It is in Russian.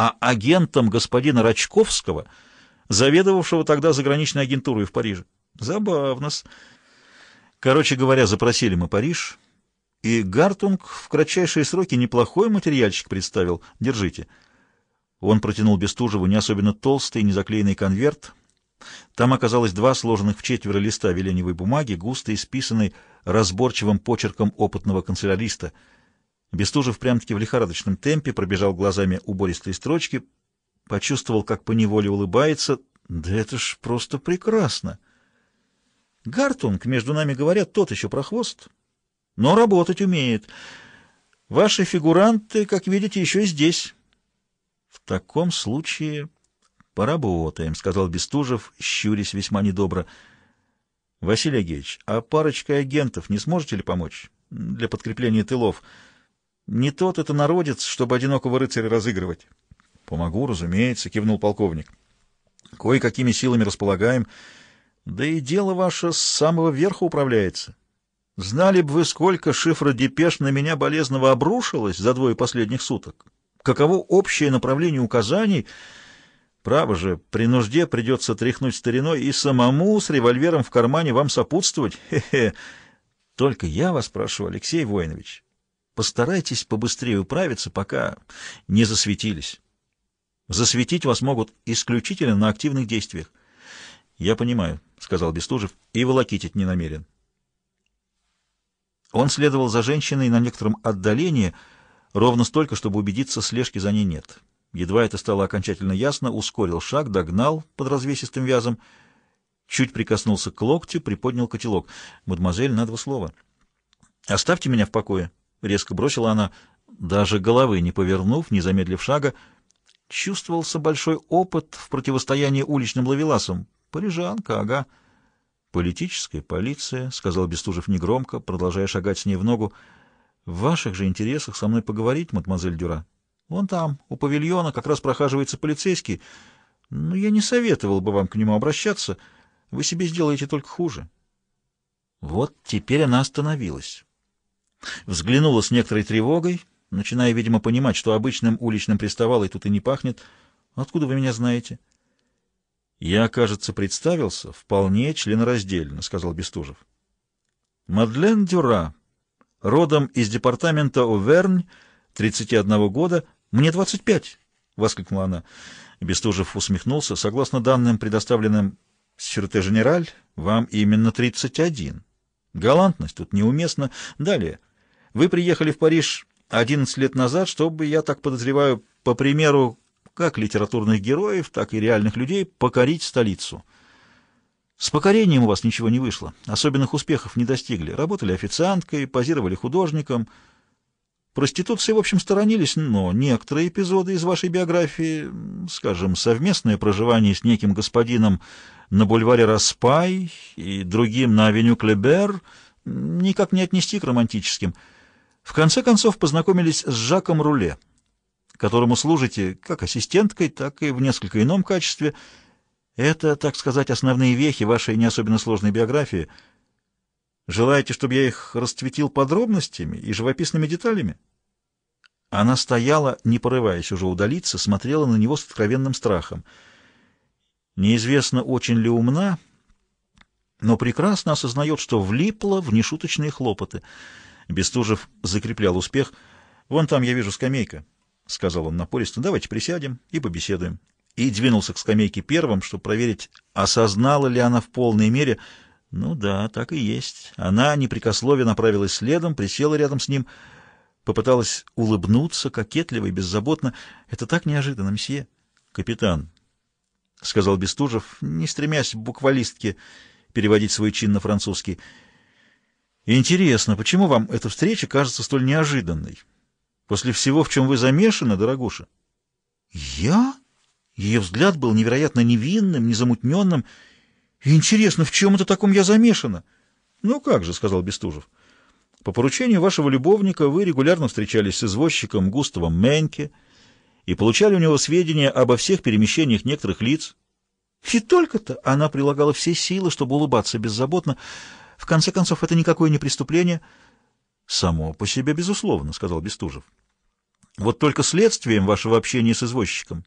а агентом господина Рачковского, заведовавшего тогда заграничной агентурой в Париже. Забавно-с. Короче говоря, запросили мы Париж, и Гартунг в кратчайшие сроки неплохой материальчик представил. Держите. Он протянул Бестужеву не особенно толстый, незаклеенный конверт. Там оказалось два сложенных в четверо листа веленевой бумаги, густо исписанной разборчивым почерком опытного канцеляриста. Бестужев прям-таки в лихорадочном темпе пробежал глазами убористые строчки, почувствовал, как поневоле улыбается. Да это ж просто прекрасно! Гартунг, между нами говоря, тот еще прохвост, но работать умеет. Ваши фигуранты, как видите, еще и здесь. В таком случае поработаем, — сказал Бестужев, щурясь весьма недобро. Василий Агеевич, а парочкой агентов не сможете ли помочь для подкрепления тылов? Не тот это народец, чтобы одинокого рыцаря разыгрывать. Помогу, разумеется, — кивнул полковник. Кое-какими силами располагаем — да и дело ваше с самого верха управляется. Знали бы вы, сколько шифра депеш на меня болезного обрушилось за двое последних суток. Каково общее направление указаний? Право же, при нужде придется тряхнуть стариной и самому с револьвером в кармане вам сопутствовать. Хе-хе. Только я вас прошу, Алексей Воинович, постарайтесь побыстрее управиться, пока не засветились. Засветить вас могут исключительно на активных действиях. Я понимаю, — сказал Бестужев, — и волокитить не намерен. Он следовал за женщиной на некотором отдалении, ровно столько, чтобы убедиться, слежки за ней нет. Едва это стало окончательно ясно, ускорил шаг, догнал под развесистым вязом, чуть прикоснулся к локтю, приподнял котелок. «Мадемуазель, на два слова». «Оставьте меня в покое», — резко бросила она, даже головы не повернув, не замедлив шага. Чувствовался большой опыт в противостоянии уличным ловеласам, Парижанка, ага. Политическая полиция, — сказал Бестужев негромко, продолжая шагать с ней в ногу. В ваших же интересах со мной поговорить, мадемуазель Дюра. Вон там, у павильона, как раз прохаживается полицейский. Но я не советовал бы вам к нему обращаться. Вы себе сделаете только хуже. Вот теперь она остановилась. Взглянула с некоторой тревогой, начиная, видимо, понимать, что обычным уличным приставалой тут и не пахнет. Откуда вы меня знаете? — «Я, кажется, представился вполне членораздельно», — сказал Бестужев. «Мадлен Дюра, родом из департамента Овернь, 31 года, мне 25», — воскликнула она. Бестужев усмехнулся. «Согласно данным, предоставленным Сюрте Женераль, вам именно 31. Галантность тут неуместна. Далее. Вы приехали в Париж 11 лет назад, чтобы, я так подозреваю, по примеру как литературных героев, так и реальных людей, покорить столицу. С покорением у вас ничего не вышло, особенных успехов не достигли. Работали официанткой, позировали художником. Проституции, в общем, сторонились, но некоторые эпизоды из вашей биографии, скажем, совместное проживание с неким господином на бульваре Распай и другим на авеню Клебер, никак не отнести к романтическим. В конце концов познакомились с Жаком Руле — которому служите как ассистенткой, так и в несколько ином качестве. Это, так сказать, основные вехи вашей не особенно сложной биографии. Желаете, чтобы я их расцветил подробностями и живописными деталями? Она стояла, не порываясь уже удалиться, смотрела на него с откровенным страхом. Неизвестно, очень ли умна, но прекрасно осознает, что влипла в нешуточные хлопоты. Бестужев закреплял успех. «Вон там, я вижу, скамейка». — сказал он напористо, — давайте присядем и побеседуем. И двинулся к скамейке первым, чтобы проверить, осознала ли она в полной мере. Ну да, так и есть. Она, непрекословие, направилась следом, присела рядом с ним, попыталась улыбнуться, кокетливо и беззаботно. Это так неожиданно, мсье. — Капитан, — сказал Бестужев, не стремясь буквалистки переводить свой чин на французский. — Интересно, почему вам эта встреча кажется столь неожиданной? — После всего, в чем вы замешаны, дорогуша? Я? Ее взгляд был невероятно невинным, незамутненным. Интересно, в чем это таком я замешана? Ну как же, сказал Бестужев. По поручению вашего любовника вы регулярно встречались с извозчиком Густавом Менке и получали у него сведения обо всех перемещениях некоторых лиц. И только-то она прилагала все силы, чтобы улыбаться беззаботно. В конце концов, это никакое не преступление. — Само по себе, безусловно, — сказал Бестужев. Вот только следствием вашего общения с извозчиком